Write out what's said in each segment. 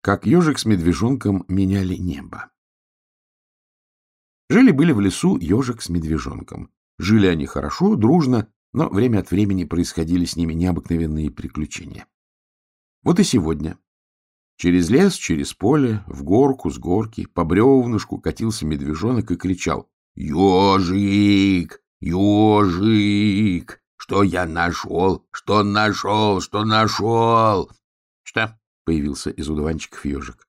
как ежик с медвежонком меняли небо. Жили-были в лесу ежик с медвежонком. Жили они хорошо, дружно, но время от времени происходили с ними необыкновенные приключения. Вот и сегодня. Через лес, через поле, в горку, с горки, по бревнышку катился медвежонок и кричал «Ежик! Ежик! Что я нашел? Что нашел? Что нашел?» «Что?» — появился из удуванчиков ежик.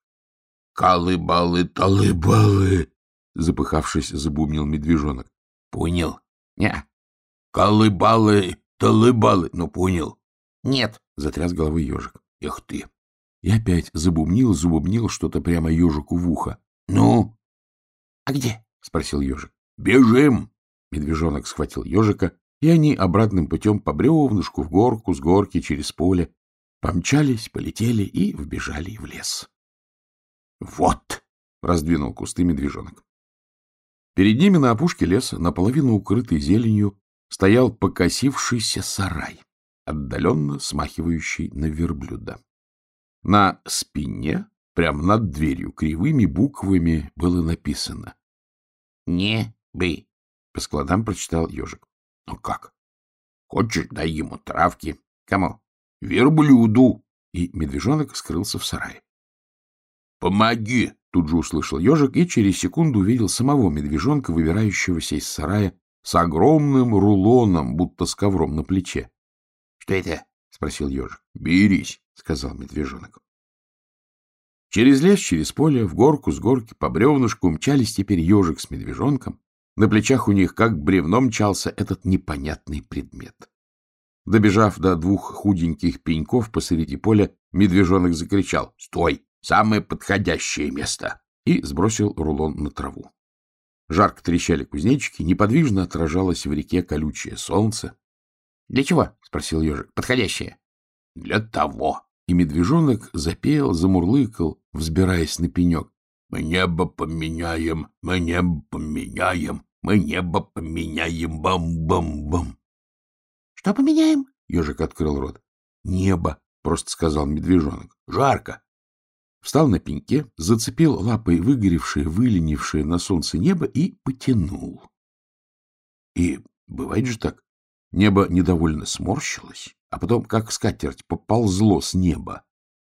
«Колыбалы-талыбалы!» — запыхавшись, забубнил медвежонок. — Понял? — Не. — Колыбалы-талыбалы. Ну, понял. — Нет, — затряс головой ежик. — Эх ты! И опять забубнил, забубнил что-то прямо ежику в ухо. — Ну? — А где? — спросил ежик. — Бежим! Медвежонок схватил ежика, и они обратным путем по бревнышку в горку, с горки через поле помчались, полетели и вбежали в лес. — Вот! — раздвинул кусты медвежонок. Перед ними на опушке леса, наполовину укрытый зеленью, стоял покосившийся сарай, отдаленно смахивающий на верблюда. На спине, прямо над дверью, кривыми буквами было написано «Не бы». По складам прочитал ежик. «Ну как? Хочешь, дай ему травки. Кому? Верблюду!» И медвежонок скрылся в сарае. «Помоги!» Тут же услышал ежик и через секунду увидел самого медвежонка, выбирающегося из сарая с огромным рулоном, будто с ковром на плече. — Что это? — спросил ежик. — Берись, — сказал медвежонок. Через лес, через поле, в горку, с горки, по бревнышку мчались теперь ежик с медвежонком. На плечах у них, как бревном, мчался этот непонятный предмет. Добежав до двух худеньких пеньков посреди поля, медвежонок закричал «Стой! Самое подходящее место. И сбросил рулон на траву. Жарко трещали кузнечики, неподвижно отражалось в реке колючее солнце. — Для чего? — спросил ежик. — Подходящее. — Для того. И медвежонок запел, замурлыкал, взбираясь на пенек. — Мы небо поменяем, мы небо поменяем, мы небо поменяем, бам-бам-бам. — Что поменяем? — ежик открыл рот. — Небо, — просто сказал медвежонок. — Жарко. Встал на пеньке, зацепил лапой выгоревшее, выленившее на солнце небо и потянул. И бывает же так. Небо недовольно сморщилось, а потом, как скатерть, поползло с неба,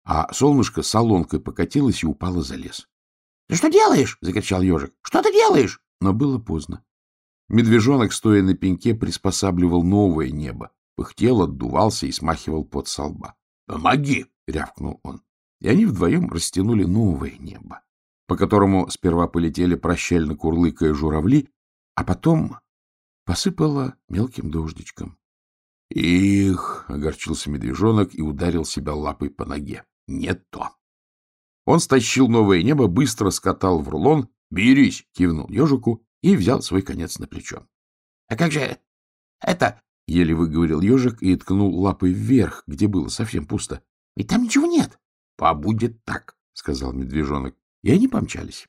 а солнышко солонкой покатилось и упало за лес. — Ты что делаешь? — закричал ежик. — Что ты делаешь? Но было поздно. Медвежонок, стоя на пеньке, приспосабливал новое небо, пыхтел, отдувался и смахивал под со лба. — Помоги! — рявкнул он и они вдвоем растянули новое небо, по которому сперва полетели прощально курлыкая журавли, а потом посыпало мелким дождичком. «Их!» — огорчился медвежонок и ударил себя лапой по ноге. «Не то!» Он стащил новое небо, быстро скатал в рулон. «Берись!» — кивнул ежику и взял свой конец на плечо. — А как же это? — еле выговорил ежик и ткнул лапой вверх, где было совсем пусто. — Ведь там ничего нет. — Побудет так, — сказал медвежонок. И они помчались.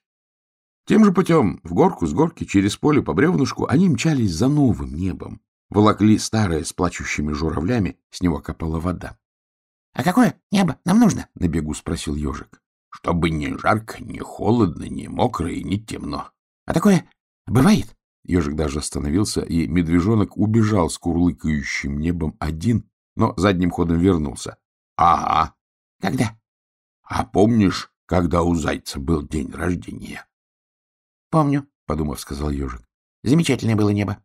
Тем же путем, в горку с горки, через поле по бревнышку, они мчались за новым небом. Волокли старое с плачущими журавлями, с него капала вода. — А какое небо нам нужно? — на бегу спросил ежик. — Чтобы не жарко, не холодно, не мокро и не темно. — А такое бывает? Ежик даже остановился, и медвежонок убежал с курлыкающим небом один, но задним ходом вернулся. — Ага. — Когда? А помнишь, когда у зайца был день рождения? — Помню, — подумав, сказал ежик. — Замечательное было небо.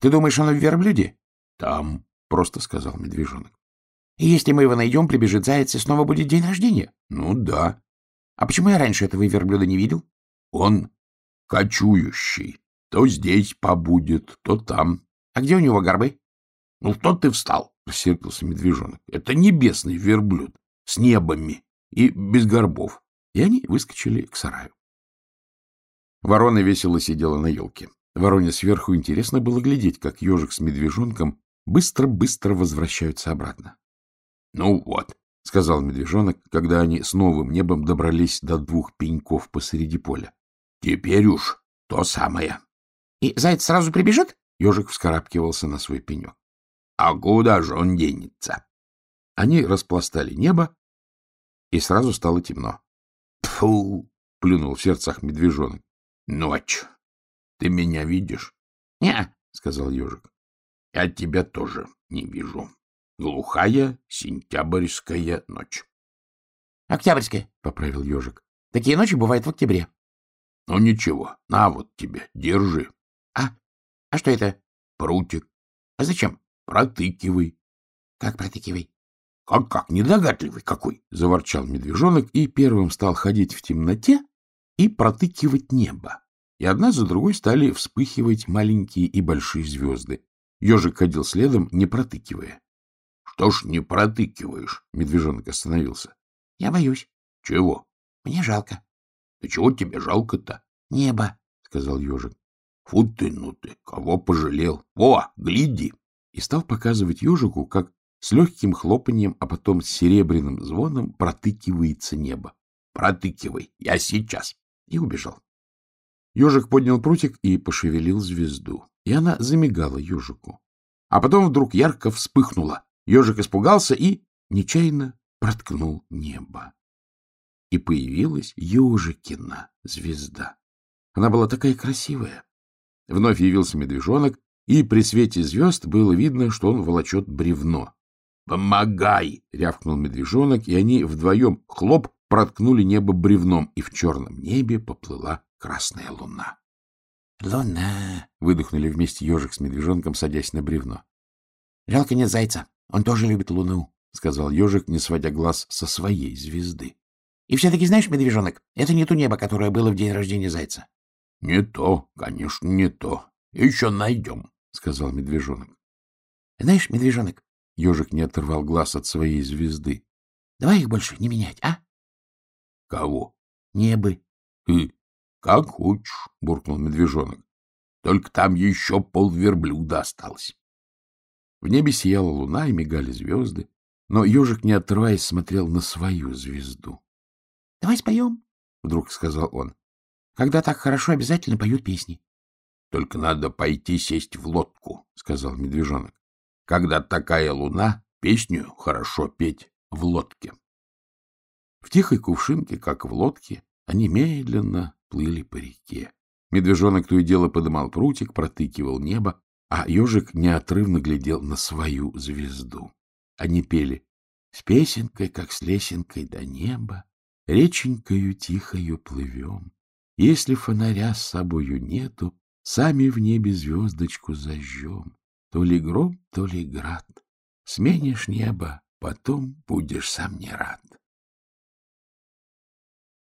Ты думаешь, оно в верблюде? — Там, — просто сказал медвежонок. — И если мы его найдем, прибежит заяц, и снова будет день рождения? — Ну да. — А почему я раньше этого верблюда не видел? — Он кочующий. То здесь побудет, то там. — А где у него горбы? — Ну, что ты встал? — рассердился медвежонок. — Это небесный верблюд с небами и без горбов, и они выскочили к сараю. Ворона весело сидела на елке. Вороне сверху интересно было глядеть, как ежик с медвежонком быстро-быстро возвращаются обратно. — Ну вот, — сказал медвежонок, когда они с новым небом добрались до двух пеньков посреди поля. — Теперь уж то самое. — И заяц сразу прибежит? Ежик вскарабкивался на свой пенек. — А куда же он денется? Они распластали небо, и сразу стало темно. Тфу! — плюнул в сердцах медвежонок. — Ночь. Ты меня видишь? — Не, — сказал ежик. — Я тебя тоже не вижу. Глухая сентябрьская ночь. — Октябрьская, — поправил ежик. — Такие ночи бывают в октябре. — Ну, ничего, на вот тебе, держи. — А? А что это? — Прутик. — А зачем? — Протыкивай. — Как протыкивай? — Как-как, недогадливый какой! — заворчал медвежонок и первым стал ходить в темноте и протыкивать небо. И одна за другой стали вспыхивать маленькие и большие звезды. Ежик ходил следом, не протыкивая. — Что ж не протыкиваешь? — медвежонок остановился. — Я боюсь. — Чего? — Мне жалко. — Да чего тебе жалко-то? — Небо, — сказал ежик. — Фу ты, ну ты, кого пожалел? О, гляди! И стал показывать ежику, как с легким хлопанием, а потом с серебряным звоном протыкивается небо. — Протыкивай, я сейчас! И убежал. Ежик поднял прутик и пошевелил звезду, и она замигала ежику. А потом вдруг ярко вспыхнула. Ежик испугался и нечаянно проткнул небо. И появилась ежикина звезда. Она была такая красивая. Вновь явился медвежонок, и при свете звезд было видно, что он волочет бревно. «Помогай!» — рявкнул медвежонок, и они вдвоем хлоп проткнули небо бревном, и в черном небе поплыла красная луна. «Луна!» — выдохнули вместе ежик с медвежонком, садясь на бревно. «Жалко нет зайца. Он тоже любит луну», — сказал ежик, не сводя глаз со своей звезды. «И все-таки знаешь, медвежонок, это не то небо, которое было в день рождения зайца». «Не то, конечно, не то. Еще найдем», — сказал медвежонок. «Знаешь, медвежонок...» — ежик не оторвал глаз от своей звезды. «Давай их больше не менять, а?» «Кого?» «Небы». «Ты как хочешь», — буркнул медвежонок. «Только там еще полверблюда осталось». В небе сияла луна и мигали звезды, но ежик, не отрываясь, смотрел на свою звезду. — Давай споем, — вдруг сказал он. — Когда так хорошо, обязательно поют песни. — Только надо пойти сесть в лодку, — сказал медвежонок. — Когда такая луна, песню хорошо петь в лодке. В тихой кувшинке, как в лодке, они медленно плыли по реке. Медвежонок то и дело подымал прутик, протыкивал небо, а ежик неотрывно глядел на свою звезду. Они пели «С песенкой, как с лесенкой до неба, реченькою тихою плывем. Если фонаря с собою нету, сами в небе звездочку зажжем. То ли гром, то ли град. Сменишь небо, потом будешь сам не рад».